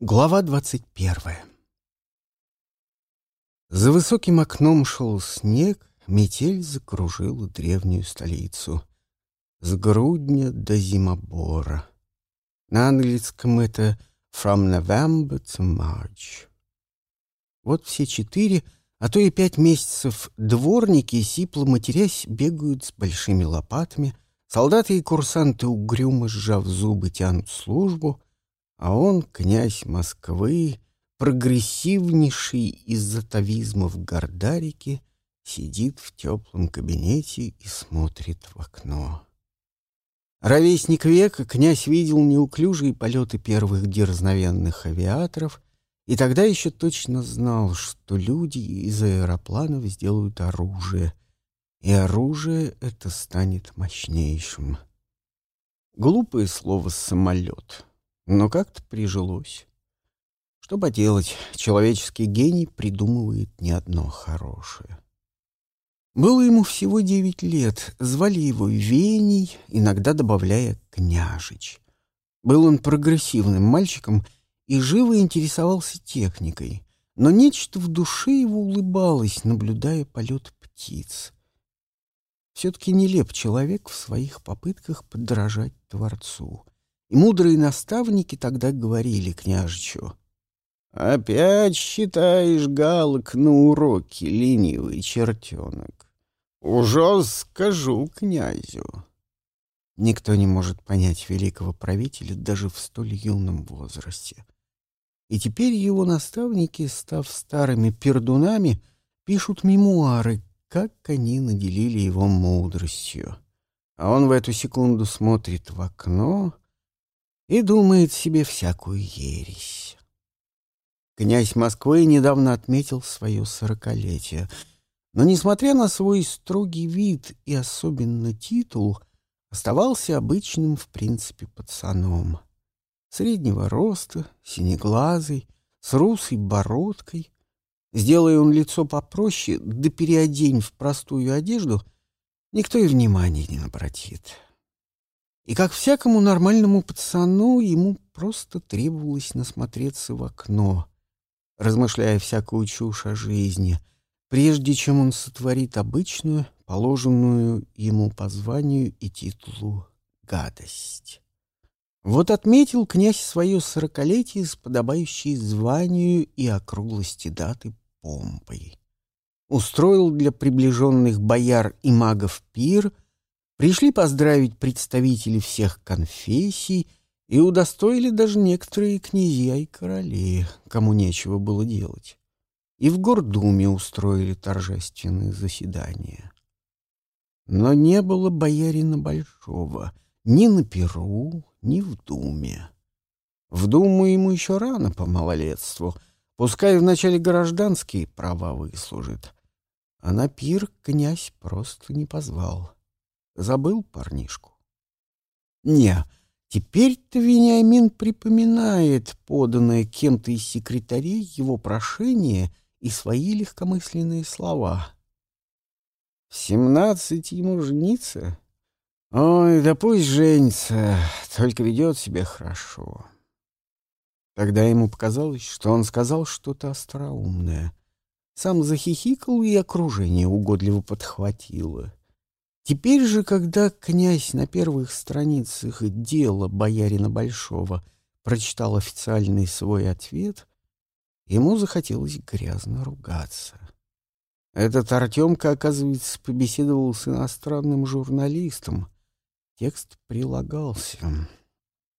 Глава двадцать первая За высоким окном шел снег, метель закружила древнюю столицу. С грудня до зимобора. На английском это «from November to March». Вот все четыре, а то и пять месяцев дворники, сипло матерясь, бегают с большими лопатами, солдаты и курсанты угрюмо сжав зубы тянут службу — а он, князь Москвы, прогрессивнейший из атовизмов Гордарики, сидит в теплом кабинете и смотрит в окно. Ровесник века князь видел неуклюжие полеты первых дерзновенных авиаторов и тогда еще точно знал, что люди из аэропланов сделают оружие, и оружие это станет мощнейшим. Глупое слово «самолет». Но как-то прижилось. Что поделать, человеческий гений придумывает не одно хорошее. Было ему всего девять лет, звали его Вений, иногда добавляя «княжич». Был он прогрессивным мальчиком и живо интересовался техникой, но нечто в душе его улыбалось, наблюдая полет птиц. Все-таки нелеп человек в своих попытках подражать Творцу — и мудрые наставники тогда говорили княжичу. «Опять считаешь галок на уроке, ленивый чертенок? Уже скажу князю». Никто не может понять великого правителя даже в столь юном возрасте. И теперь его наставники, став старыми пердунами, пишут мемуары, как они наделили его мудростью. А он в эту секунду смотрит в окно — и думает себе всякую ересь. Князь Москвы недавно отметил свое сорокалетие, но, несмотря на свой строгий вид и особенно титул, оставался обычным, в принципе, пацаном. Среднего роста, синеглазый, с русой бородкой. Сделая он лицо попроще, да переодень в простую одежду, никто и внимания не обратит. И как всякому нормальному пацану, ему просто требовалось насмотреться в окно, размышляя всякую чушь о жизни, прежде чем он сотворит обычную, положенную ему по званию и титулу гадость. Вот отметил князь свое сорокалетие с подобающей званию и округлости даты помпой. Устроил для приближенных бояр и магов пир — Пришли поздравить представители всех конфессий и удостоили даже некоторые князья и короли, кому нечего было делать. И в Гордуме устроили торжественные заседания. Но не было боярина Большого ни на Перу, ни в Думе. В Думу ему еще рано по малолетству, пускай вначале гражданские права выслужит. А на пир князь просто не позвал. Забыл парнишку? Не, теперь-то Вениамин припоминает поданное кем-то из секретарей его прошение и свои легкомысленные слова. В семнадцать ему жениться? Ой, да пусть женится, только ведет себя хорошо. Тогда ему показалось, что он сказал что-то остроумное. Сам захихикал, и окружение угодливо подхватило. Теперь же, когда князь на первых страницах дела боярина Большого прочитал официальный свой ответ, ему захотелось грязно ругаться. Этот Артемка, оказывается, побеседовал с иностранным журналистом. Текст прилагался.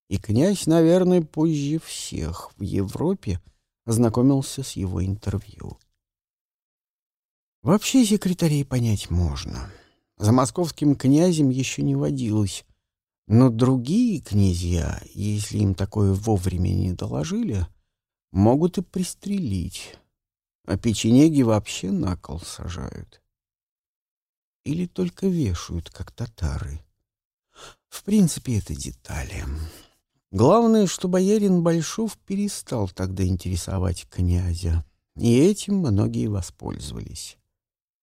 И князь, наверное, позже всех в Европе ознакомился с его интервью. Вообще секретарей понять можно. — за московским князем еще не водилось. Но другие князья, если им такое вовремя не доложили, могут и пристрелить. А печенеги вообще на кол сажают. Или только вешают, как татары. В принципе, это детали. Главное, что боярин Большов перестал тогда интересовать князя, и этим многие воспользовались.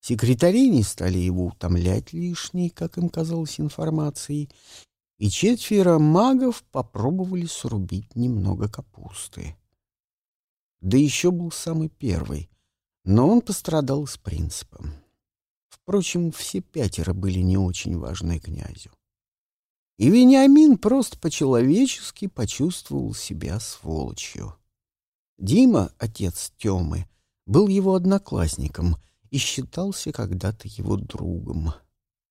Секретари не стали его утомлять лишней, как им казалось, информацией, и четверо магов попробовали срубить немного капусты. да еще был самый первый, но он пострадал с принципом. Впрочем, все пятеро были не очень важны князю. И Вениамин просто по-человечески почувствовал себя сволочью. Дима, отец Темы, был его одноклассником и считался когда-то его другом.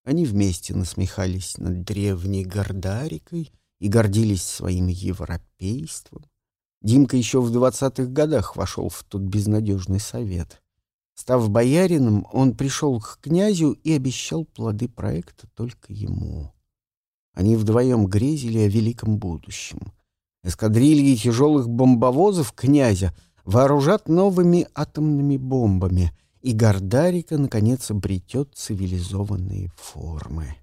Они вместе насмехались над древней Гордарикой и гордились своим европейством. Димка еще в двадцатых годах вошел в тот безнадежный совет. Став боярином, он пришел к князю и обещал плоды проекта только ему. Они вдвоем грезили о великом будущем. Эскадрильи тяжелых бомбовозов князя вооружат новыми атомными бомбами, и Гордарика, наконец, обретет цивилизованные формы.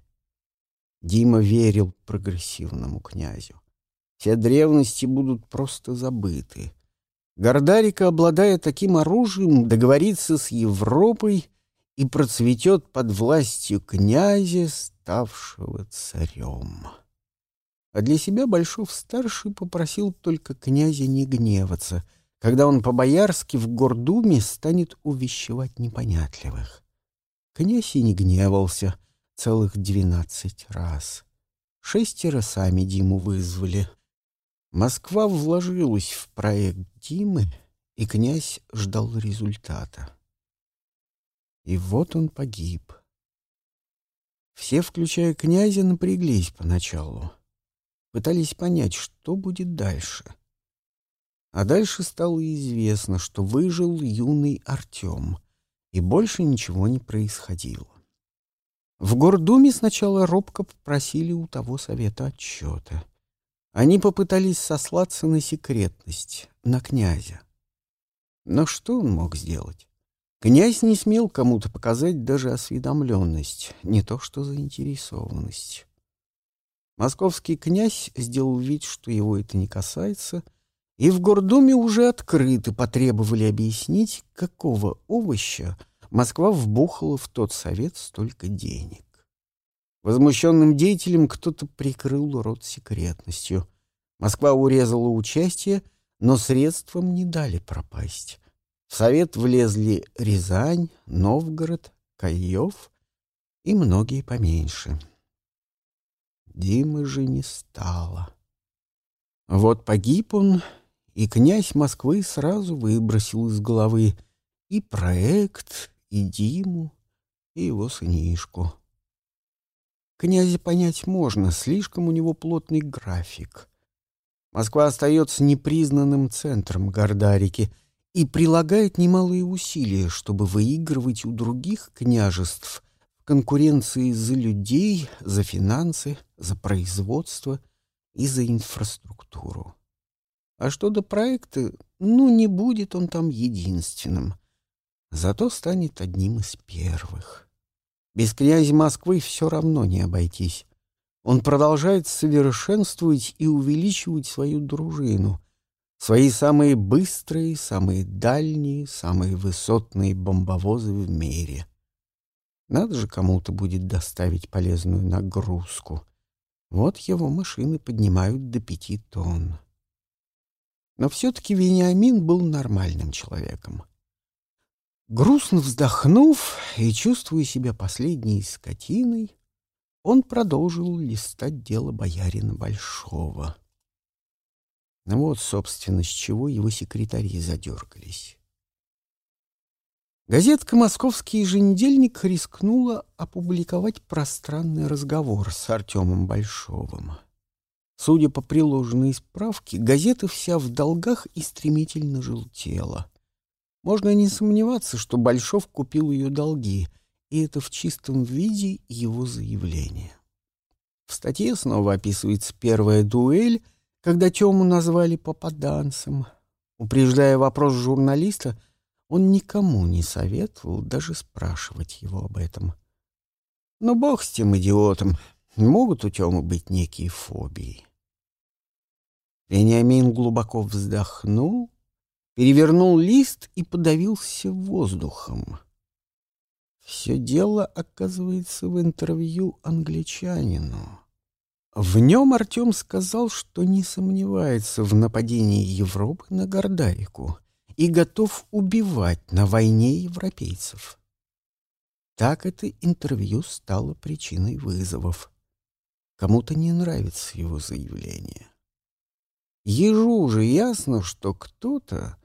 Дима верил прогрессивному князю. Все древности будут просто забыты. Гордарика, обладая таким оружием, договорится с Европой и процветет под властью князя, ставшего царем. А для себя Большов-старший попросил только князя не гневаться, когда он по-боярски в гордуме станет увещевать непонятливых. Князь и не гневался целых двенадцать раз. Шестеро сами Диму вызвали — Москва вложилась в проект Димы, и князь ждал результата. И вот он погиб. Все, включая князя, напряглись поначалу. Пытались понять, что будет дальше. А дальше стало известно, что выжил юный Артем, и больше ничего не происходило. В Гордуме сначала робко попросили у того совета отчета — они попытались сослаться на секретность, на князя. Но что он мог сделать? Князь не смел кому-то показать даже осведомленность, не то что заинтересованность. Московский князь сделал вид, что его это не касается, и в Гордуме уже открыто потребовали объяснить, какого овоща Москва вбухала в тот совет столько денег. Возмущенным деятелям кто-то прикрыл рот секретностью. Москва урезала участие, но средствам не дали пропасть. В совет влезли Рязань, Новгород, Каев и многие поменьше. Димы же не стало. Вот погиб он, и князь Москвы сразу выбросил из головы и проект, и Диму, и его сынишку. Князя понять можно, слишком у него плотный график. Москва остается непризнанным центром Гордарики и прилагает немалые усилия, чтобы выигрывать у других княжеств в конкуренции за людей, за финансы, за производство и за инфраструктуру. А что до проекта, ну, не будет он там единственным, зато станет одним из первых. Без князя Москвы все равно не обойтись. Он продолжает совершенствовать и увеличивать свою дружину, свои самые быстрые, самые дальние, самые высотные бомбовозы в мире. Надо же кому-то будет доставить полезную нагрузку. Вот его машины поднимают до пяти тонн. Но все-таки Вениамин был нормальным человеком. Грустно вздохнув и чувствуя себя последней скотиной, он продолжил листать дело боярина Большого. Вот, собственно, с чего его секретари задергались. Газетка «Московский еженедельник» рискнула опубликовать пространный разговор с Артемом Большовым. Судя по приложенной справке, газета вся в долгах и стремительно желтела. Можно не сомневаться, что Большов купил ее долги, и это в чистом виде его заявление. В статье снова описывается первая дуэль, когда Тему назвали попаданцем. Упреждая вопрос журналиста, он никому не советовал даже спрашивать его об этом. Но бог с тем идиотом, могут у Тёмы быть некие фобии. Вениамин глубоко вздохнул перевернул лист и подавился воздухом. Все дело, оказывается, в интервью англичанину. В нем Артем сказал, что не сомневается в нападении Европы на Гордарику, и готов убивать на войне европейцев. Так это интервью стало причиной вызовов. Кому-то не нравится его заявление. Ежу же ясно, что кто-то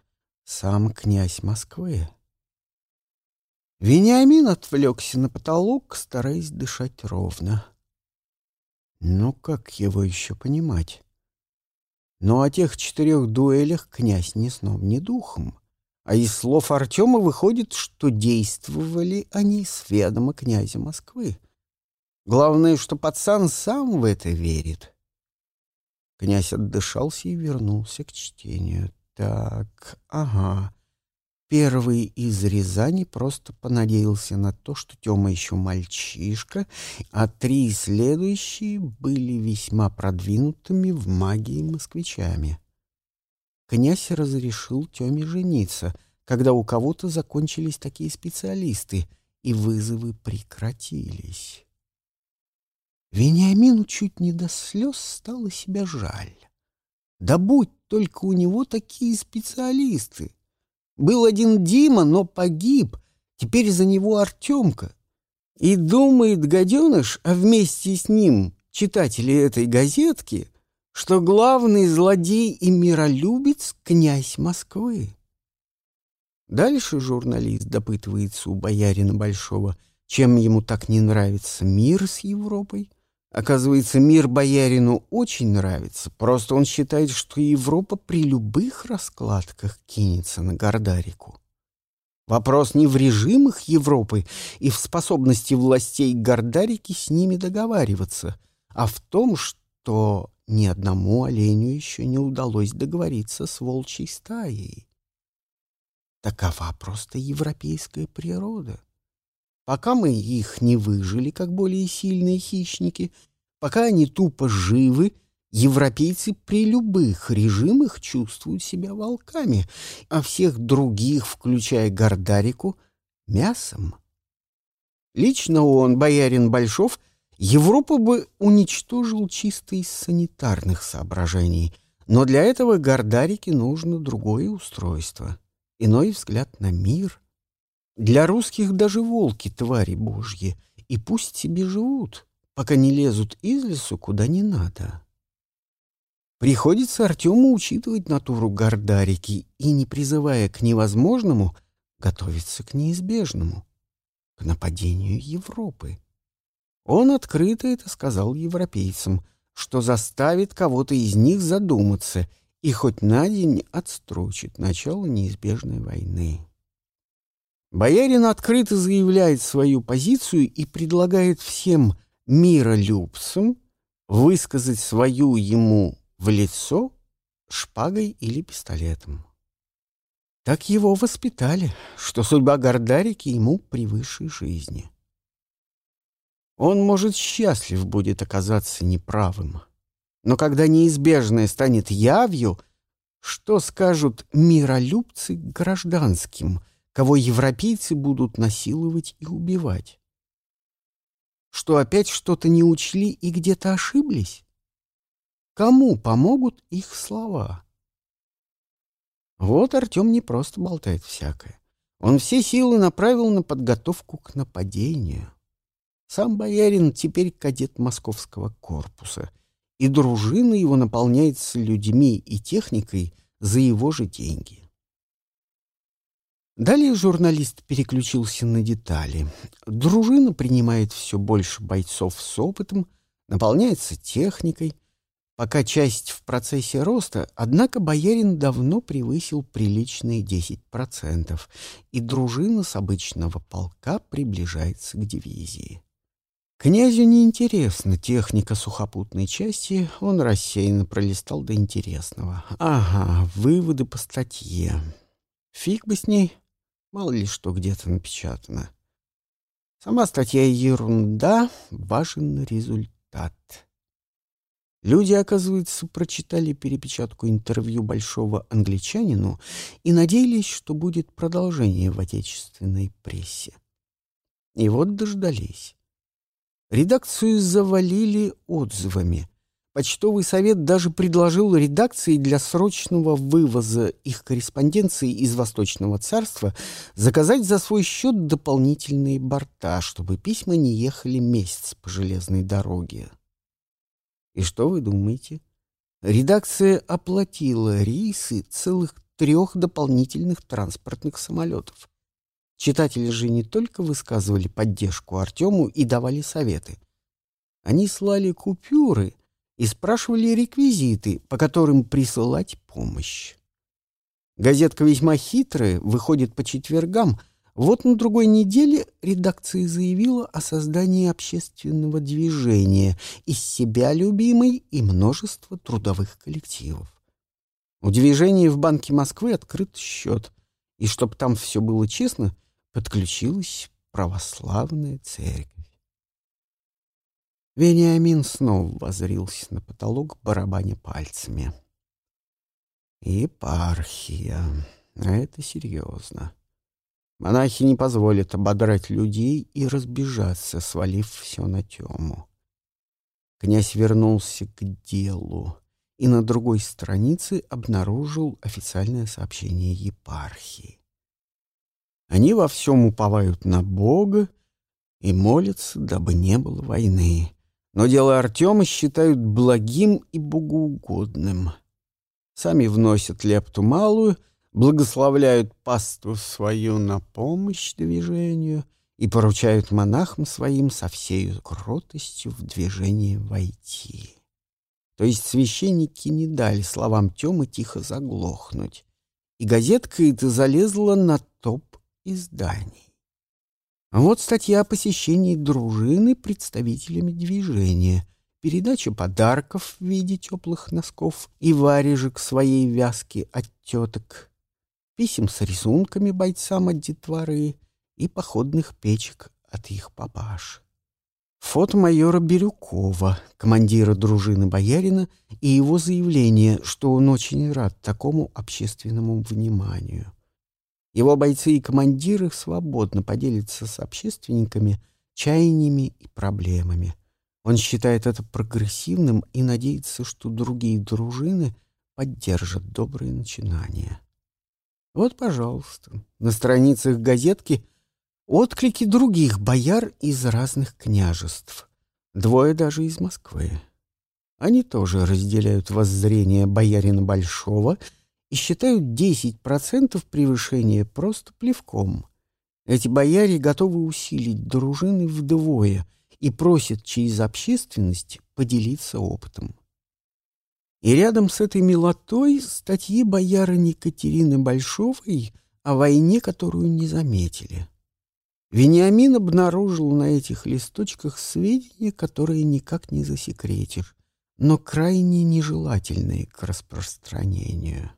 сам князь Москвы. Вениамин отвлекся на потолок, стараясь дышать ровно. Ну, как его еще понимать? Но о тех четырех дуэлях князь ни сном, ни духом. А из слов Артема выходит, что действовали они с ведома князя Москвы. Главное, что пацан сам в это верит. Князь отдышался и вернулся к чтению. Так, ага. Первый из Рязани просто понадеялся на то, что Тёма еще мальчишка, а три следующие были весьма продвинутыми в магии москвичами. Князь разрешил Тёме жениться, когда у кого-то закончились такие специалисты, и вызовы прекратились. Вениамину чуть не до слез стало себя жаль. Да будь только у него такие специалисты! Был один Дима, но погиб. Теперь за него Артемка. И думает гаденыш, а вместе с ним читатели этой газетки, что главный злодей и миролюбец — князь Москвы. Дальше журналист допытывается у боярина Большого, чем ему так не нравится мир с Европой. Оказывается, мир боярину очень нравится, просто он считает, что Европа при любых раскладках кинется на Гордарику. Вопрос не в режимах Европы и в способности властей Гордарики с ними договариваться, а в том, что ни одному оленю еще не удалось договориться с волчьей стаей. Такова просто европейская природа. Пока мы их не выжили, как более сильные хищники, пока они тупо живы, европейцы при любых режимах чувствуют себя волками, а всех других, включая Гордарику, — мясом. Лично он, боярин Большов, Европу бы уничтожил чисто из санитарных соображений, но для этого Гордарике нужно другое устройство, иной взгляд на мир — для русских даже волки — твари божьи, и пусть себе живут, пока не лезут из лесу куда не надо. Приходится Артему учитывать натуру Гордарики и, не призывая к невозможному, готовиться к неизбежному, к нападению Европы. Он открыто это сказал европейцам, что заставит кого-то из них задуматься и хоть на день отстрочит начало неизбежной войны. Боярин открыто заявляет свою позицию и предлагает всем миролюбцам высказать свою ему в лицо шпагой или пистолетом. Так его воспитали, что судьба Гордарики ему превыше жизни. Он, может, счастлив будет оказаться неправым. Но когда неизбежное станет явью, что скажут миролюбцы гражданским — кого европейцы будут насиловать и убивать. Что опять что-то не учли и где-то ошиблись? Кому помогут их слова? Вот Артем не просто болтает всякое. Он все силы направил на подготовку к нападению. Сам боярин теперь кадет московского корпуса, и дружина его наполняется людьми и техникой за его же деньги. Далее журналист переключился на детали. Дружина принимает все больше бойцов с опытом, наполняется техникой. Пока часть в процессе роста, однако боярин давно превысил приличные 10%, и дружина с обычного полка приближается к дивизии. Князю неинтересна техника сухопутной части, он рассеянно пролистал до интересного. Ага, выводы по статье. Фиг бы с ней, Мало ли что где-то напечатано. Сама статья ерунда, важен результат. Люди, оказывается, прочитали перепечатку интервью большого англичанину и надеялись, что будет продолжение в отечественной прессе. И вот дождались. Редакцию завалили отзывами. Почтовый совет даже предложил редакции для срочного вывоза их корреспонденции из Восточного царства заказать за свой счет дополнительные борта, чтобы письма не ехали месяц по железной дороге. И что вы думаете? Редакция оплатила рейсы целых трех дополнительных транспортных самолетов. Читатели же не только высказывали поддержку Артему и давали советы. Они слали купюры и спрашивали реквизиты, по которым присылать помощь. Газетка весьма хитрая, выходит по четвергам. Вот на другой неделе редакция заявила о создании общественного движения из себя любимой и множества трудовых коллективов. У движения в Банке Москвы открыт счет, и чтобы там все было честно, подключилась православная церковь. Вениамин снова возрился на потолок, барабаня пальцами. Епархия. А это серьезно. Монахи не позволят ободрать людей и разбежаться, свалив все на тему. Князь вернулся к делу и на другой странице обнаружил официальное сообщение епархии. Они во всем уповают на Бога и молятся, дабы не было войны но дело Артема считают благим и богоугодным. Сами вносят лепту малую, благословляют паству свою на помощь движению и поручают монахам своим со всею кротостью в движение войти. То есть священники не дали словам Тёмы тихо заглохнуть, и газетка эта залезла на топ изданий. Вот статья о посещении дружины представителями движения, передача подарков в виде теплых носков и варежек своей вязки от теток, писем с рисунками бойцам от детворы и походных печек от их папаш. Фото майора Бирюкова, командира дружины боярина, и его заявление, что он очень рад такому общественному вниманию. Его бойцы и командиры свободно поделятся с общественниками чаяниями и проблемами. Он считает это прогрессивным и надеется, что другие дружины поддержат добрые начинания. Вот, пожалуйста, на страницах газетки отклики других бояр из разных княжеств. Двое даже из Москвы. Они тоже разделяют воззрение боярина Большого — и считают 10% превышения просто плевком. Эти бояре готовы усилить дружины вдвое и просят через общественность поделиться опытом. И рядом с этой милотой статьи боярыни Екатерины Большовой о войне, которую не заметили. Вениамин обнаружил на этих листочках сведения, которые никак не засекретишь, но крайне нежелательные к распространению.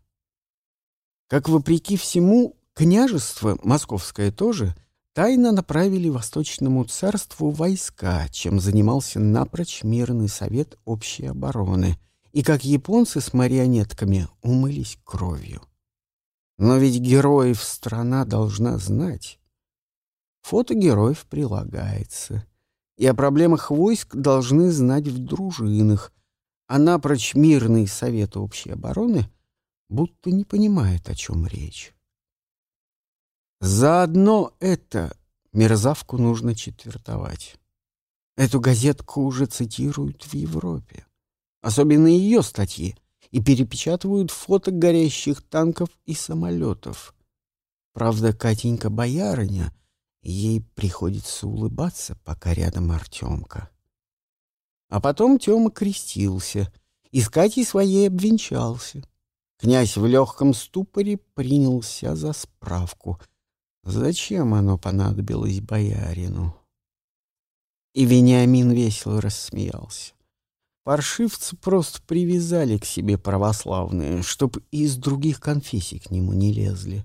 Как вопреки всему, княжество, московское тоже, тайно направили Восточному царству войска, чем занимался напрочь мирный совет общей обороны, и как японцы с марионетками умылись кровью. Но ведь героев страна должна знать. Фото героев прилагается. И о проблемах войск должны знать в дружинах, а напрочь мирный совет общей обороны — будто не понимает, о чем речь. Заодно это мерзавку нужно четвертовать. Эту газетку уже цитируют в Европе. Особенно ее статьи. И перепечатывают фото горящих танков и самолетов. Правда, Катенька-боярыня, ей приходится улыбаться, пока рядом Артемка. А потом Тёма крестился и с Катей своей обвенчался. Князь в легком ступоре принялся за справку. Зачем оно понадобилось боярину? И Вениамин весело рассмеялся. Паршивцы просто привязали к себе православные, чтоб из других конфессий к нему не лезли.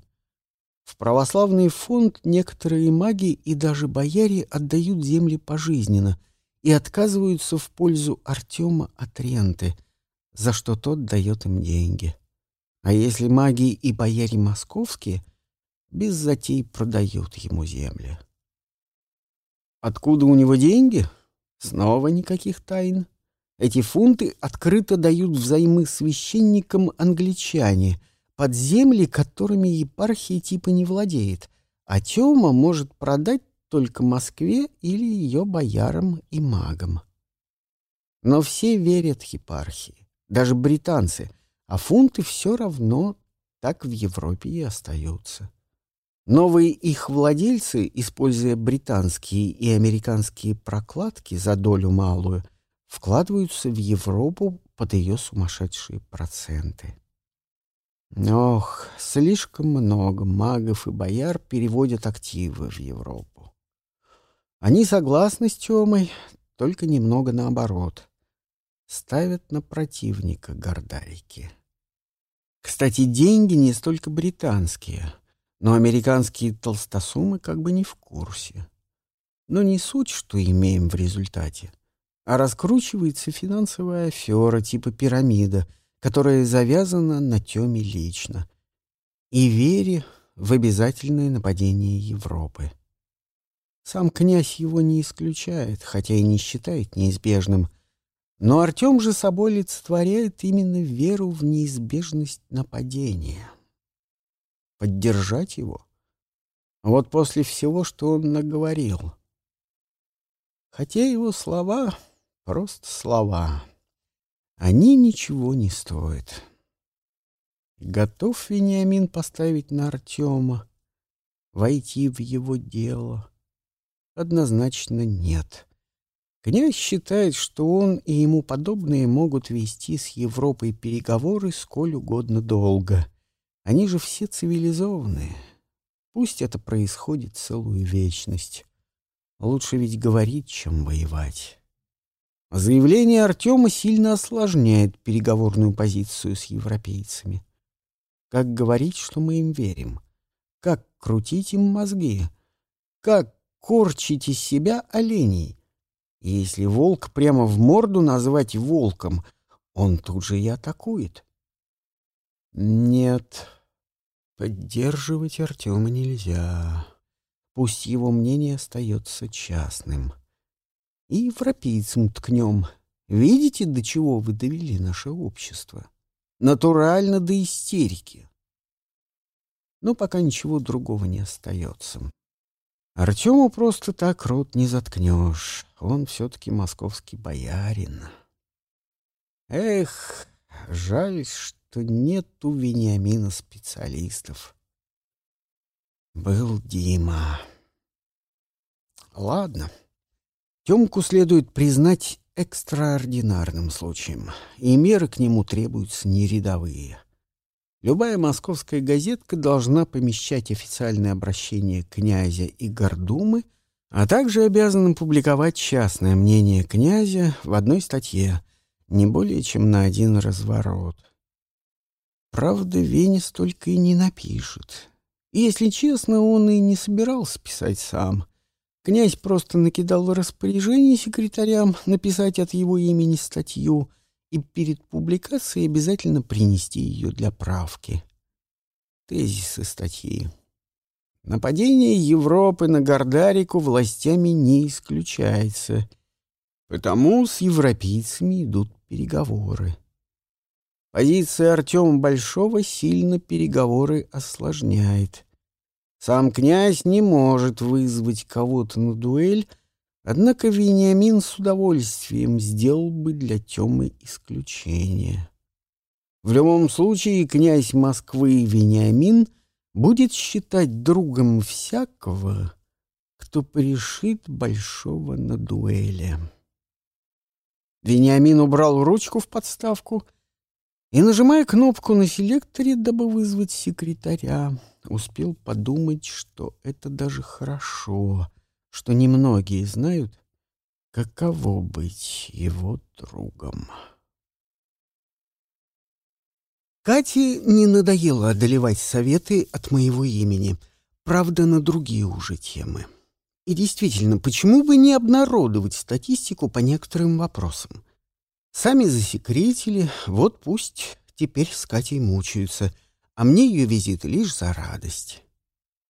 В православный фонд некоторые маги и даже бояре отдают земли пожизненно и отказываются в пользу Артема от ренты, за что тот дает им деньги. А если маги и бояре московские, без затей продают ему земли. Откуда у него деньги? Снова никаких тайн. Эти фунты открыто дают взаймы священникам англичане под земли, которыми епархия типа не владеет, а Тёма может продать только Москве или ее боярам и магам. Но все верят епархии, даже британцы, а фунты все равно так в Европе и остаются. Новые их владельцы, используя британские и американские прокладки за долю малую, вкладываются в Европу под ее сумасшедшие проценты. Ох, слишком много магов и бояр переводят активы в Европу. Они согласны с Тёмой, только немного наоборот. Ставят на противника гордарики. Кстати, деньги не столько британские, но американские толстосумы как бы не в курсе. Но не суть, что имеем в результате, а раскручивается финансовая афера типа пирамида, которая завязана на Тёме лично, и вере в обязательное нападение Европы. Сам князь его не исключает, хотя и не считает неизбежным. Но Артем же собой олицетворяет именно веру в неизбежность нападения. Поддержать его? Вот после всего, что он наговорил. Хотя его слова — просто слова. Они ничего не стоят. Готов Вениамин поставить на Артема, войти в его дело — Однозначно нет. Князь считает, что он и ему подобные могут вести с Европой переговоры сколь угодно долго. Они же все цивилизованные. Пусть это происходит целую вечность. Лучше ведь говорить, чем воевать. Заявление Артема сильно осложняет переговорную позицию с европейцами. Как говорить, что мы им верим? Как крутить им мозги? Как корчить из себя оленей. Если волк прямо в морду назвать волком, он тут же и атакует. Нет, поддерживать Артема нельзя. Пусть его мнение остается частным. И европейцам ткнем. Видите, до чего вы довели наше общество? Натурально до истерики. Но пока ничего другого не остается. Артему просто так рот не заткнешь. Он все-таки московский боярин. Эх, жаль, что нет у Вениамина специалистов. Был Дима. Ладно. Темку следует признать экстраординарным случаем, и меры к нему требуются не рядовые. Любая московская газетка должна помещать официальное обращение князя и гордумы, а также обязана публиковать частное мнение князя в одной статье, не более чем на один разворот. Правда, Веня столько и не напишет. И, если честно, он и не собирался писать сам. Князь просто накидал распоряжение секретарям написать от его имени статью — и перед публикацией обязательно принести ее для правки. Тезисы статьи. Нападение Европы на Гордарику властями не исключается, потому с европейцами идут переговоры. Позиция Артема Большого сильно переговоры осложняет. Сам князь не может вызвать кого-то на дуэль, Однако Вениамин с удовольствием сделал бы для Темы исключение. В любом случае, князь Москвы Вениамин будет считать другом всякого, кто пришит Большого на дуэли. Вениамин убрал ручку в подставку и, нажимая кнопку на селекторе, дабы вызвать секретаря, успел подумать, что это даже хорошо — что немногие знают, каково быть его другом. Кате не надоело одолевать советы от моего имени, правда, на другие уже темы. И действительно, почему бы не обнародовать статистику по некоторым вопросам? Сами засекретили, вот пусть теперь с Катей мучаются, а мне ее визит лишь за радость.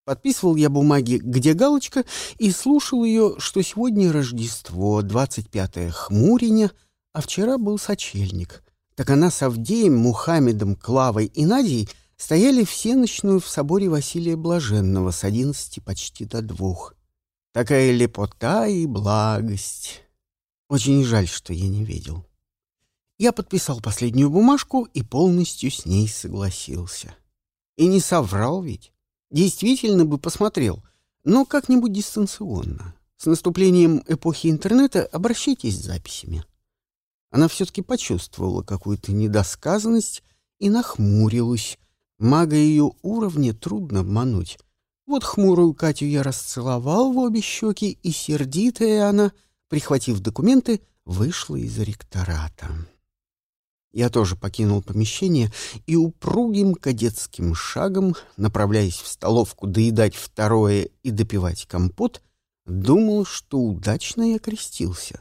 Подписывал я бумаги, где галочка, и слушал ее, что сегодня Рождество, 25-е хмуреня, а вчера был сочельник. Так она с Авдеем, Мухаммедом, Клавой и Надей стояли всеночную в соборе Василия Блаженного с одиннадцати почти до двух. Такая лепота и благость. Очень жаль, что я не видел. Я подписал последнюю бумажку и полностью с ней согласился. И не соврал ведь. Действительно бы посмотрел, но как-нибудь дистанционно. С наступлением эпохи интернета обращайтесь с записями. Она все-таки почувствовала какую-то недосказанность и нахмурилась. Мага ее уровня трудно обмануть. Вот хмурую Катю я расцеловал в обе щеки, и сердитая она, прихватив документы, вышла из ректората. Я тоже покинул помещение и упругим кадетским шагом, направляясь в столовку доедать второе и допивать компот, думал, что удачно я крестился.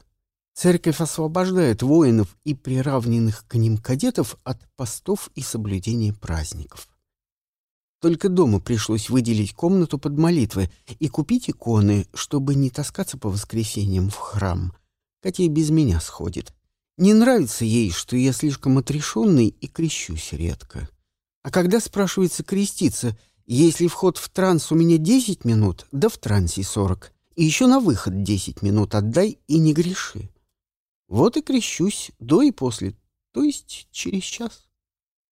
Церковь освобождает воинов и приравненных к ним кадетов от постов и соблюдения праздников. Только дома пришлось выделить комнату под молитвы и купить иконы, чтобы не таскаться по воскресеньям в храм. Катя без меня сходит. Не нравится ей, что я слишком отрешенный и крещусь редко. А когда спрашивается креститься, если вход в транс у меня 10 минут, да в трансе 40, и еще на выход 10 минут отдай и не греши. Вот и крещусь до и после, то есть через час.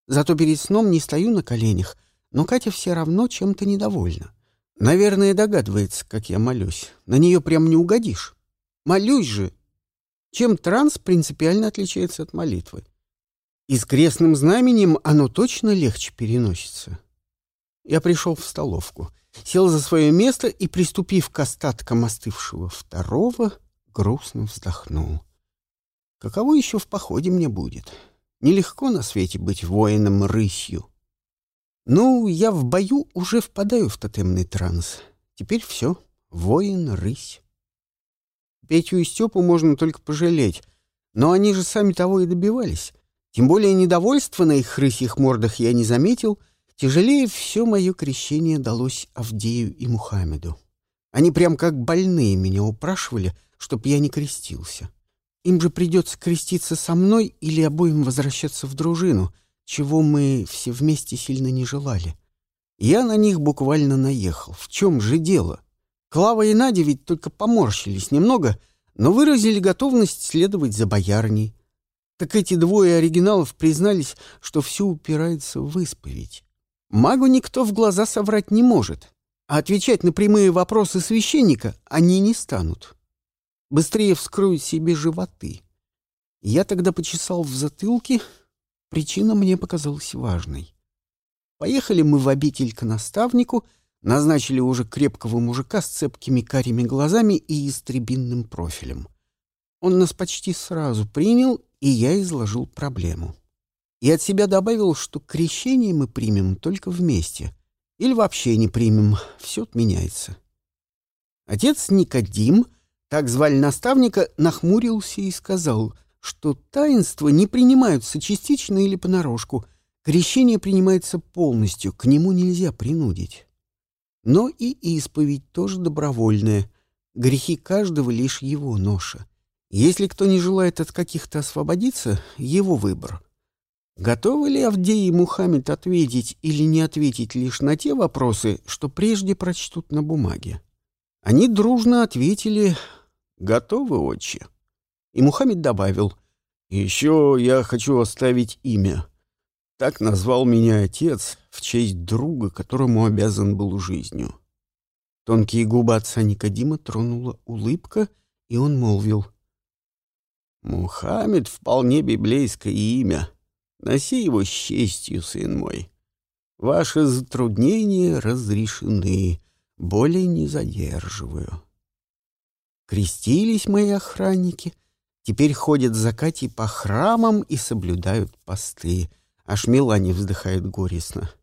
Зато перед сном не стою на коленях, но Катя все равно чем-то недовольна. Наверное, догадывается, как я молюсь. На нее прям не угодишь. Молюсь же, чем транс принципиально отличается от молитвы? И с крестным знаменем оно точно легче переносится. Я пришел в столовку, сел за свое место и, приступив к остаткам остывшего второго, грустно вздохнул. Каково еще в походе мне будет? Нелегко на свете быть воином-рысью. Ну, я в бою уже впадаю в тотемный транс. Теперь все, воин-рысь. Петю и Степу можно только пожалеть. Но они же сами того и добивались. Тем более недовольства на их рысьих мордах я не заметил. Тяжелее все мое крещение далось Авдею и Мухаммеду. Они прям как больные меня упрашивали, чтоб я не крестился. Им же придется креститься со мной или обоим возвращаться в дружину, чего мы все вместе сильно не желали. Я на них буквально наехал. В чем же дело? — Клава и Надя ведь только поморщились немного, но выразили готовность следовать за боярней. Так эти двое оригиналов признались, что все упирается в исповедь. Магу никто в глаза соврать не может, а отвечать на прямые вопросы священника они не станут. Быстрее вскроют себе животы. Я тогда почесал в затылке, причина мне показалась важной. Поехали мы в обитель к наставнику — Назначили уже крепкого мужика с цепкими карими глазами и истребинным профилем. Он нас почти сразу принял, и я изложил проблему. И от себя добавил, что крещение мы примем только вместе. Или вообще не примем, все отменяется. Отец Никодим, так звали наставника, нахмурился и сказал, что таинства не принимаются частично или понарошку. Крещение принимается полностью, к нему нельзя принудить. Но и исповедь тоже добровольная. Грехи каждого лишь его ноша. Если кто не желает от каких-то освободиться, его выбор. Готовы ли Авдей и Мухаммед ответить или не ответить лишь на те вопросы, что прежде прочтут на бумаге? Они дружно ответили «Готовы, отче». И Мухаммед добавил «Еще я хочу оставить имя. Так назвал меня отец в честь друга, которому обязан был жизнью. Тонкие губы отца Никодима тронула улыбка, и он молвил. «Мухаммед — вполне библейское имя. Носи его с честью, сын мой. Ваши затруднения разрешены, более не задерживаю». Крестились мои охранники, теперь ходят за Катей по храмам и соблюдают посты — Аж Мелани вздыхает горестно.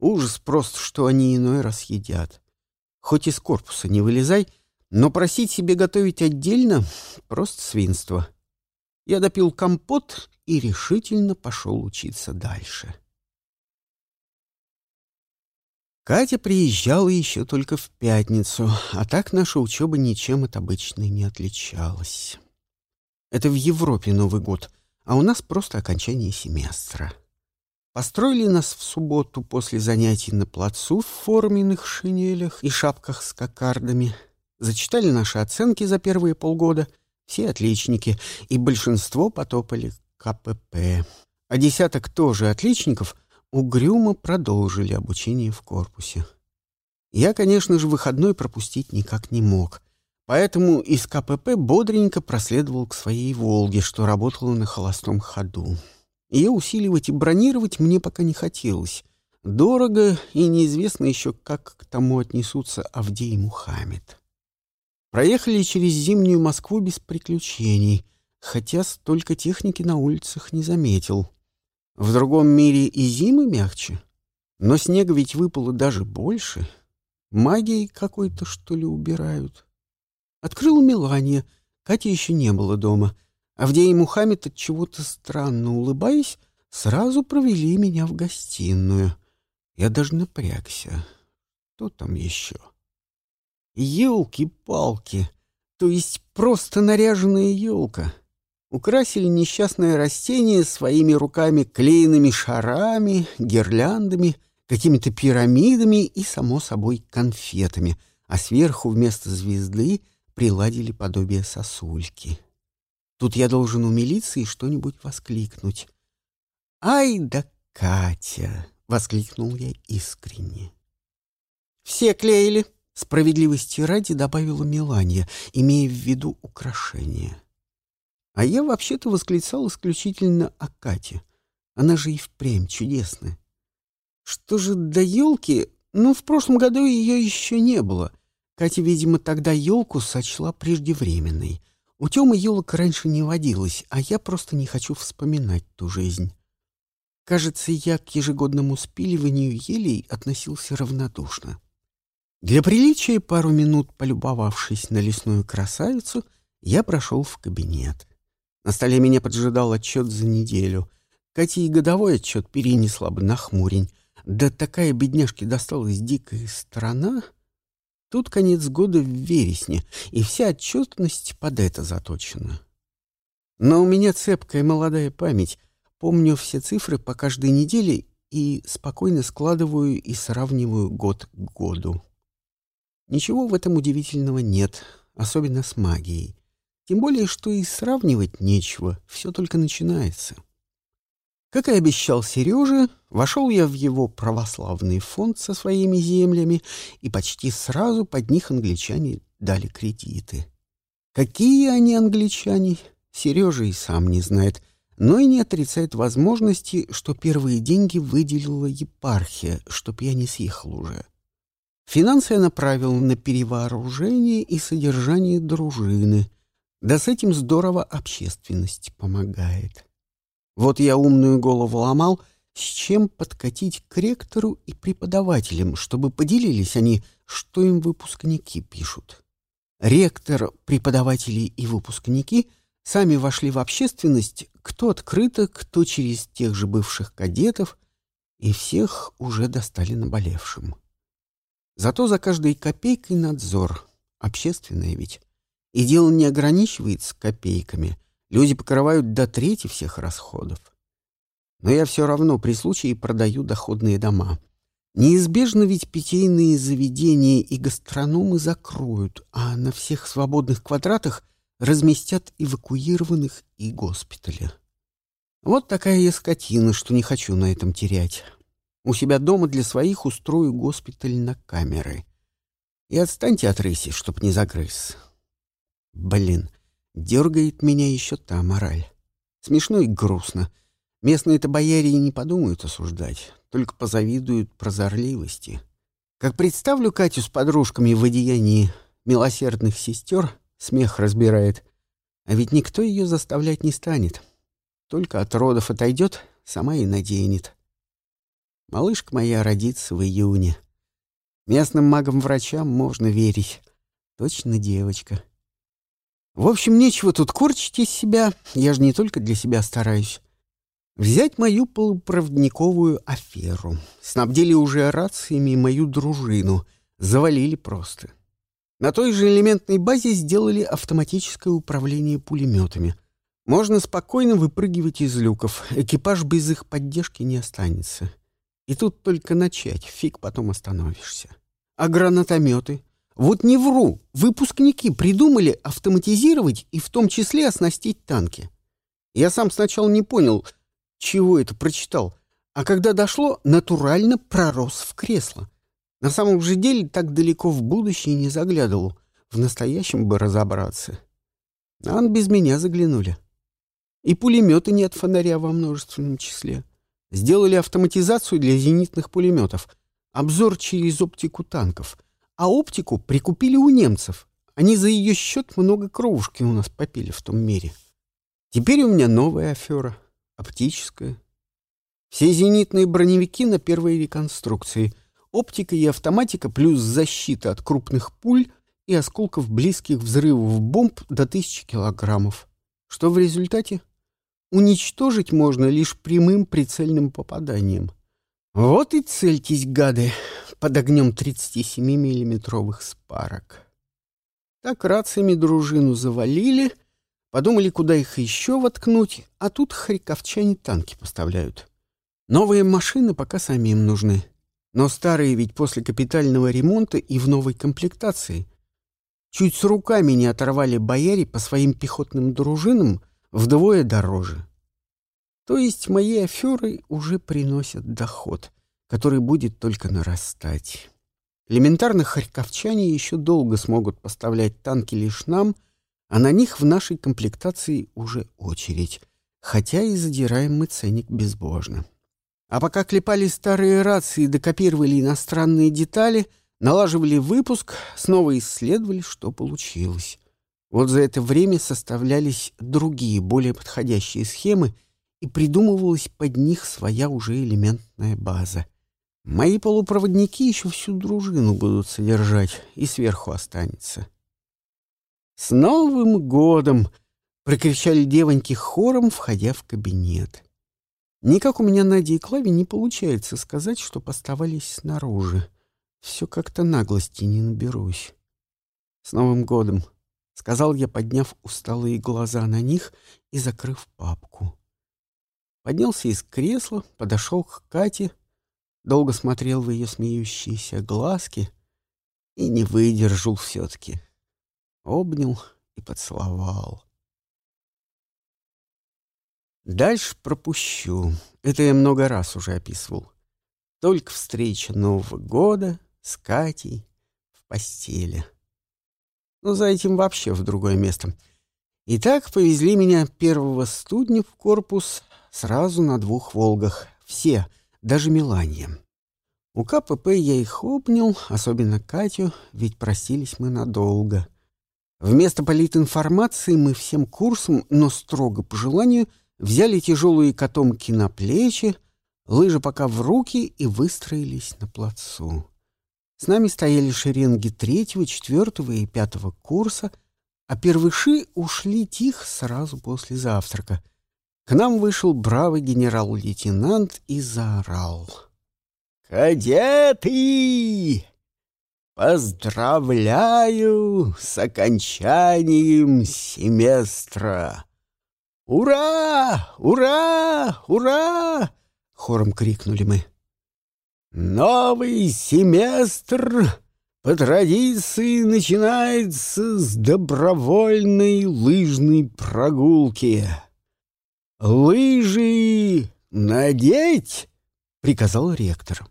Ужас просто, что они иной раз едят. Хоть из корпуса не вылезай, но просить себе готовить отдельно — просто свинство. Я допил компот и решительно пошел учиться дальше. Катя приезжала еще только в пятницу, а так наша учеба ничем от обычной не отличалась. Это в Европе Новый год, а у нас просто окончание семестра. Построили нас в субботу после занятий на плацу в форменных шинелях и шапках с кокардами. Зачитали наши оценки за первые полгода. Все отличники, и большинство потопали КПП. А десяток тоже отличников угрюмо продолжили обучение в корпусе. Я, конечно же, выходной пропустить никак не мог, поэтому из КПП бодренько проследовал к своей «Волге», что работала на холостом ходу. Ее усиливать и бронировать мне пока не хотелось. Дорого, и неизвестно еще, как к тому отнесутся Авдей и Мухаммед. Проехали через зимнюю Москву без приключений, хотя столько техники на улицах не заметил. В другом мире и зимы мягче, но снега ведь выпало даже больше — Магией какой-то, что ли, убирают? Открыла Мелания. Кати еще не было дома. Авдей и Мухаммед от чего-то странно улыбаясь, сразу провели меня в гостиную. Я даже напрягся. Что там еще? Елки-палки! То есть просто наряженная елка. Украсили несчастное растение своими руками клеенными шарами, гирляндами — какими-то пирамидами и, само собой, конфетами, а сверху вместо звезды приладили подобие сосульки. Тут я должен умилиться и что-нибудь воскликнуть. «Ай да Катя!» — воскликнул я искренне. «Все клеили!» — справедливости ради добавила Мелания, имея в виду украшения. А я вообще-то восклицал исключительно о Кате. Она же и впрямь чудесная. Что же до елки? Ну, в прошлом году ее еще не было. Катя, видимо, тогда елку сочла преждевременной. У Темы елок раньше не водилось, а я просто не хочу вспоминать ту жизнь. Кажется, я к ежегодному спиливанию елей относился равнодушно. Для приличия, пару минут полюбовавшись на лесную красавицу, я прошел в кабинет. На столе меня поджидал отчет за неделю. Катя и годовой отчет перенесла бы на хмурень, да такая бедняжке досталась дикая страна. Тут конец года в вересне, и вся отчетность под это заточена. Но у меня цепкая молодая память. Помню все цифры по каждой неделе и спокойно складываю и сравниваю год к году. Ничего в этом удивительного нет, особенно с магией. Тем более, что и сравнивать нечего, все только начинается. Как и обещал Сереже, вошел я в его православный фонд со своими землями, и почти сразу под них англичане дали кредиты. Какие они англичане, Сережа и сам не знает, но и не отрицает возможности, что первые деньги выделила епархия, чтоб я не съехал уже. Финансы я направил на перевооружение и содержание дружины. Да с этим здорово общественность помогает. Вот я умную голову ломал, с чем подкатить к ректору и преподавателям, чтобы поделились они, что им выпускники пишут. Ректор, преподаватели и выпускники сами вошли в общественность, кто открыто, кто через тех же бывших кадетов, и всех уже достали наболевшим. Зато за каждой копейкой надзор, общественное ведь. И дело не ограничивается копейками — Люди покрывают до трети всех расходов. Но я все равно при случае продаю доходные дома. Неизбежно ведь питейные заведения и гастрономы закроют, а на всех свободных квадратах разместят эвакуированных и госпитали. Вот такая я скотина, что не хочу на этом терять. У себя дома для своих устрою госпиталь на камеры. И отстаньте от рыси, чтоб не загрыз. Блин, Дергает меня еще та мораль. Смешно и грустно. Местные-то бояре и не подумают осуждать, только позавидуют прозорливости. Как представлю Катю с подружками в одеянии милосердных сестер, смех разбирает. А ведь никто ее заставлять не станет. Только от родов отойдет, сама и наденет. Малышка моя родится в июне. Местным магам-врачам можно верить. Точно девочка. В общем, нечего тут корчить из себя, я же не только для себя стараюсь. Взять мою полупроводниковую аферу. Снабдили уже рациями мою дружину. Завалили просто. На той же элементной базе сделали автоматическое управление пулеметами. Можно спокойно выпрыгивать из люков. Экипаж без их поддержки не останется. И тут только начать, фиг потом остановишься. А гранатометы? Вот не вру, выпускники придумали автоматизировать и в том числе оснастить танки. Я сам сначала не понял, чего это прочитал, а когда дошло, натурально пророс в кресло. На самом же деле так далеко в будущее не заглядывал, в настоящем бы разобраться. А он без меня заглянули. И пулеметы нет фонаря во множественном числе. Сделали автоматизацию для зенитных пулеметов, обзор через оптику танков. А оптику прикупили у немцев. Они за ее счет много кровушки у нас попили в том мире. Теперь у меня новая афера, оптическая. Все зенитные броневики на первой реконструкции. Оптика и автоматика плюс защита от крупных пуль и осколков близких взрывов бомб до тысячи килограммов. Что в результате? Уничтожить можно лишь прямым прицельным попаданием. Вот и цельтесь, гады, под огнем 37-миллиметровых спарок. Так рациями дружину завалили, подумали, куда их еще воткнуть, а тут харьковчане танки поставляют. Новые машины пока самим нужны. Но старые ведь после капитального ремонта и в новой комплектации. Чуть с руками не оторвали бояре по своим пехотным дружинам — вдвое дороже. То есть мои аферы уже приносят доход, который будет только нарастать. Элементарно харьковчане еще долго смогут поставлять танки лишь нам, а на них в нашей комплектации уже очередь, хотя и задираем мы ценник безбожно. А пока клепали старые рации докопировали иностранные детали, налаживали выпуск, снова исследовали, что получилось. Вот за это время составлялись другие, более подходящие схемы, и придумывалась под них своя уже элементная база. Мои полупроводники еще всю дружину будут содержать, и сверху останется. «С Новым годом!» — прокричали девоньки хором, входя в кабинет. Никак у меня Надя и Клаве не получается сказать, что поставались снаружи. Все как-то наглости не наберусь. «С Новым годом!» — сказал я, подняв усталые глаза на них и закрыв папку. Поднялся из кресла, подошел к Кате, долго смотрел в ее смеющиеся глазки и не выдержал все-таки. Обнял и поцеловал. Дальше пропущу. Это я много раз уже описывал. Только встреча Нового года с Катей в постели но за этим вообще в другое место. Итак, повезли меня первого студня в корпус сразу на двух «Волгах». Все, даже Миланья. У КПП я их обнял, особенно Катю, ведь просились мы надолго. Вместо политинформации мы всем курсом, но строго по желанию, взяли тяжелые котомки на плечи, лыжи пока в руки и выстроились на плацу. С нами стояли шеренги третьего, четвертого и пятого курса, а первыши ушли тихо сразу после завтрака. К нам вышел бравый генерал-лейтенант и заорал. «Кадеты! Поздравляю с окончанием семестра! Ура! Ура! Ура!» — хором крикнули мы. Новый семестр по традиции начинается с добровольной лыжной прогулки. «Лыжи надеть!» — приказал ректор.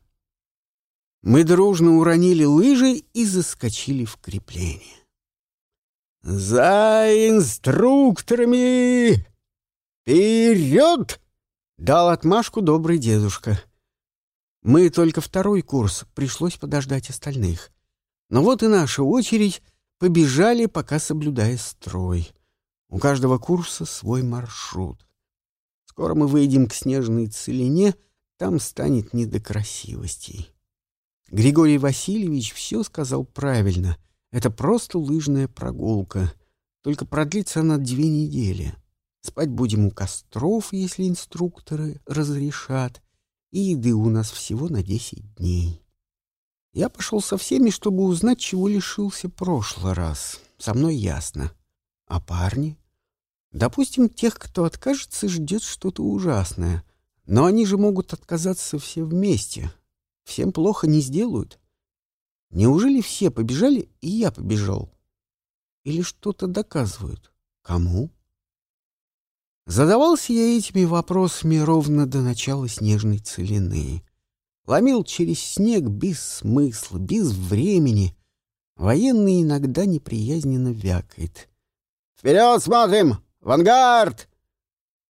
Мы дружно уронили лыжи и заскочили в крепление. «За инструкторами! Вперед!» — дал отмашку добрый дедушка. Мы только второй курс, пришлось подождать остальных. Но вот и наша очередь, побежали, пока соблюдая строй. У каждого курса свой маршрут. Скоро мы выйдем к снежной целине, там станет не до красивостей. Григорий Васильевич все сказал правильно. Это просто лыжная прогулка. Только продлится она две недели. Спать будем у костров, если инструкторы разрешат и еды у нас всего на десять дней. Я пошел со всеми, чтобы узнать, чего лишился прошлый раз. Со мной ясно. А парни? Допустим, тех, кто откажется, ждет что-то ужасное. Но они же могут отказаться все вместе. Всем плохо не сделают. Неужели все побежали, и я побежал? Или что-то доказывают? Кому? Задавался я этими вопросами ровно до начала снежной целины. Ломил через снег без смысла, без времени. Военный иногда неприязненно вякает. «Вперед смотрим! Авангард!»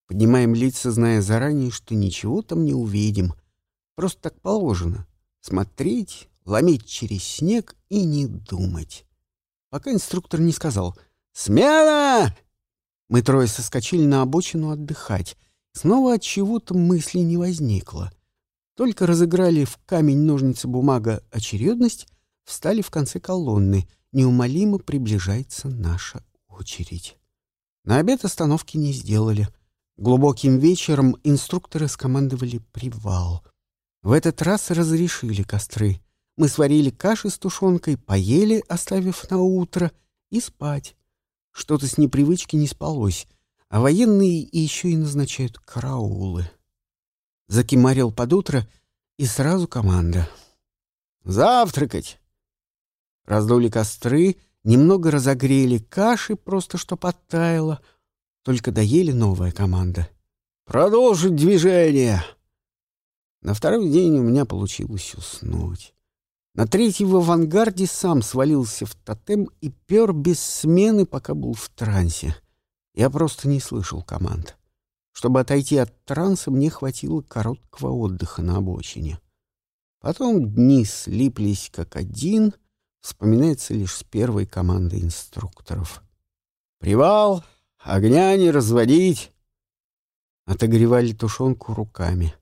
Поднимаем лица, зная заранее, что ничего там не увидим. Просто так положено. Смотреть, ломить через снег и не думать. Пока инструктор не сказал «Смена!» Мы трое соскочили на обочину отдыхать. Снова от чего-то мысли не возникло. Только разыграли в камень-ножницы-бумага очередность, встали в конце колонны. Неумолимо приближается наша очередь. На обед остановки не сделали. Глубоким вечером инструкторы скомандовали привал. В этот раз разрешили костры. Мы сварили каши с тушенкой, поели, оставив на утро, и спать. Что-то с непривычки не спалось, а военные еще и назначают караулы. Закимарил под утро, и сразу команда. «Завтракать!» Раздули костры, немного разогрели каши, просто что подтаяло. Только доели новая команда. «Продолжить движение!» На второй день у меня получилось уснуть. На третий в авангарде сам свалился в тотем и пер без смены, пока был в трансе. Я просто не слышал команд. Чтобы отойти от транса, мне хватило короткого отдыха на обочине. Потом дни слиплись как один, вспоминается лишь с первой командой инструкторов. «Привал! Огня не разводить!» Отогревали тушенку руками,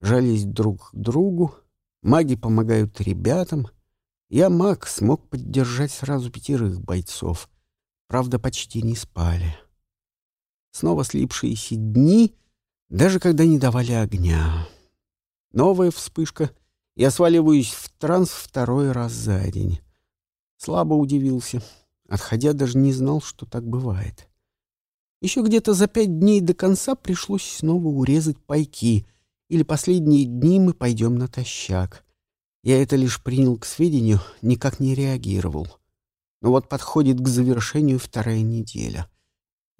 жались друг к другу, Маги помогают ребятам. Я, маг, смог поддержать сразу пятерых бойцов. Правда, почти не спали. Снова слипшиеся дни, даже когда не давали огня. Новая вспышка. Я сваливаюсь в транс второй раз за день. Слабо удивился. Отходя, даже не знал, что так бывает. Еще где-то за пять дней до конца пришлось снова урезать пайки — или последние дни мы пойдем натощак. Я это лишь принял к сведению, никак не реагировал. Но вот подходит к завершению вторая неделя.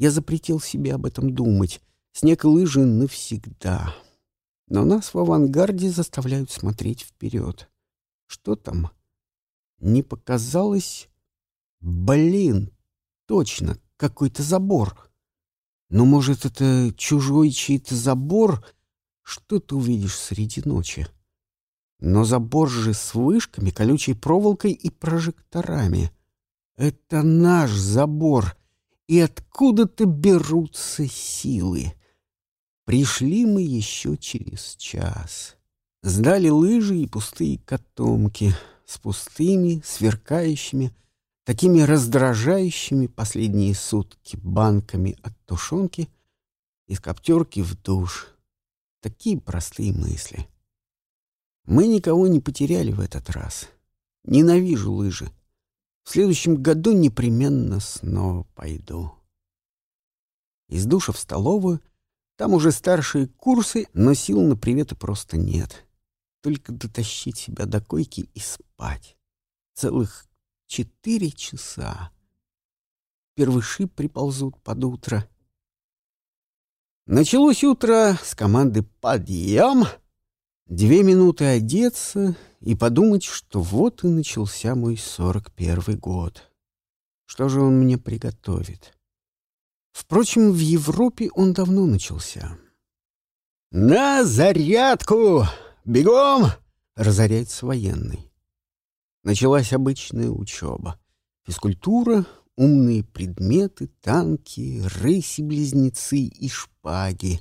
Я запретил себе об этом думать. Снег и лыжи навсегда. Но нас в авангарде заставляют смотреть вперед. Что там? Не показалось? Блин, точно, какой-то забор. Ну, может, это чужой чей-то забор — что ты увидишь среди ночи? Но забор же с вышками, колючей проволокой и прожекторами. Это наш забор, и откуда-то берутся силы. Пришли мы еще через час. Сдали лыжи и пустые котомки с пустыми, сверкающими, такими раздражающими последние сутки банками от тушенки из коптерки в душ. Такие простые мысли. Мы никого не потеряли в этот раз. Ненавижу лыжи. В следующем году непременно снова пойду. Из душа в столовую. Там уже старшие курсы, но сил на приветы просто нет. Только дотащить себя до койки и спать. Целых четыре часа. Первыши приползут под утро — Началось утро с команды «Подъем!» Две минуты одеться и подумать, что вот и начался мой сорок первый год. Что же он мне приготовит? Впрочем, в Европе он давно начался. «На зарядку! Бегом!» — разоряется военный. Началась обычная учеба. Физкультура, умные предметы, танки, рыси-близнецы и шпаги.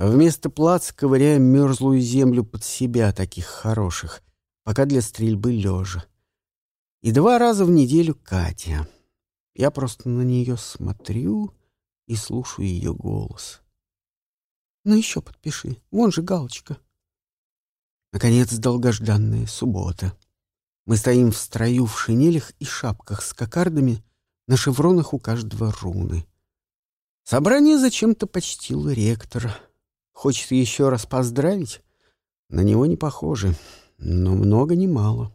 Вместо плац ковыряем мерзлую землю под себя, таких хороших, пока для стрельбы лежа. И два раза в неделю Катя. Я просто на нее смотрю и слушаю ее голос. Ну еще подпиши, вон же галочка. Наконец, долгожданная суббота. Мы стоим в строю в шинелях и шапках с кокардами, на шевронах у каждого руны. Собрание зачем-то почтил ректор. Хочет еще раз поздравить? На него не похоже, но много не мало.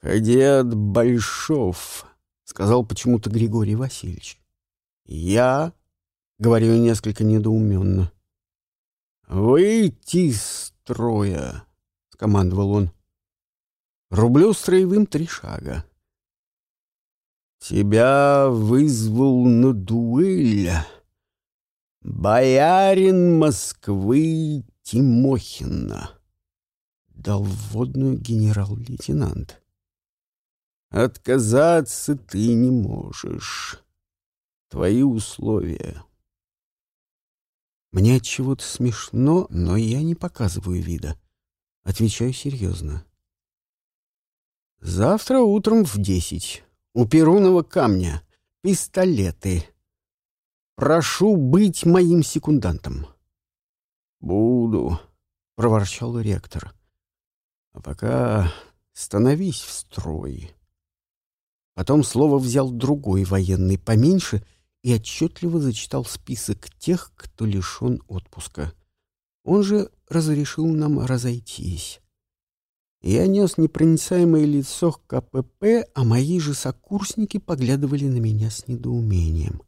«Кадет Большов», — сказал почему-то Григорий Васильевич. «Я», — говорю несколько недоуменно, — «выйти строя», — скомандовал он. «Рублю строевым три шага». «Тебя вызвал на дуэль боярин Москвы Тимохина», — дал вводную генерал-лейтенант. Отказаться ты не можешь. Твои условия. Мне от чего-то смешно, но я не показываю вида. Отвечаю серьезно. Завтра утром в десять. У Перунова камня. Пистолеты. Прошу быть моим секундантом. Буду, проворчал ректор. А пока становись в строй. Потом слово взял другой военный поменьше и отчетливо зачитал список тех, кто лишен отпуска. Он же разрешил нам разойтись. Я нес непроницаемое лицо к КПП, а мои же сокурсники поглядывали на меня с недоумением.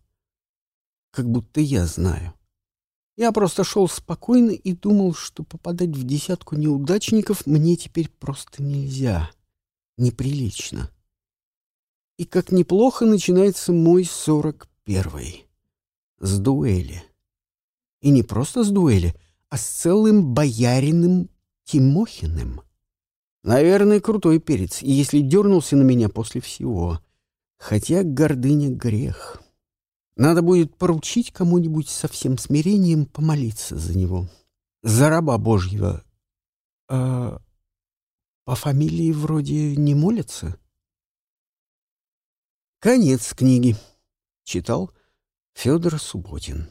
Как будто я знаю. Я просто шел спокойно и думал, что попадать в десятку неудачников мне теперь просто нельзя. Неприлично. И как неплохо начинается мой сорок первый. С дуэли. И не просто с дуэли, а с целым бояриным Тимохиным. Наверное, крутой перец, если дернулся на меня после всего. Хотя гордыня — грех. Надо будет поручить кому-нибудь со всем смирением помолиться за него. За раба Божьего. А по фамилии вроде не молятся? Конец книги. Читал Федор Субботин.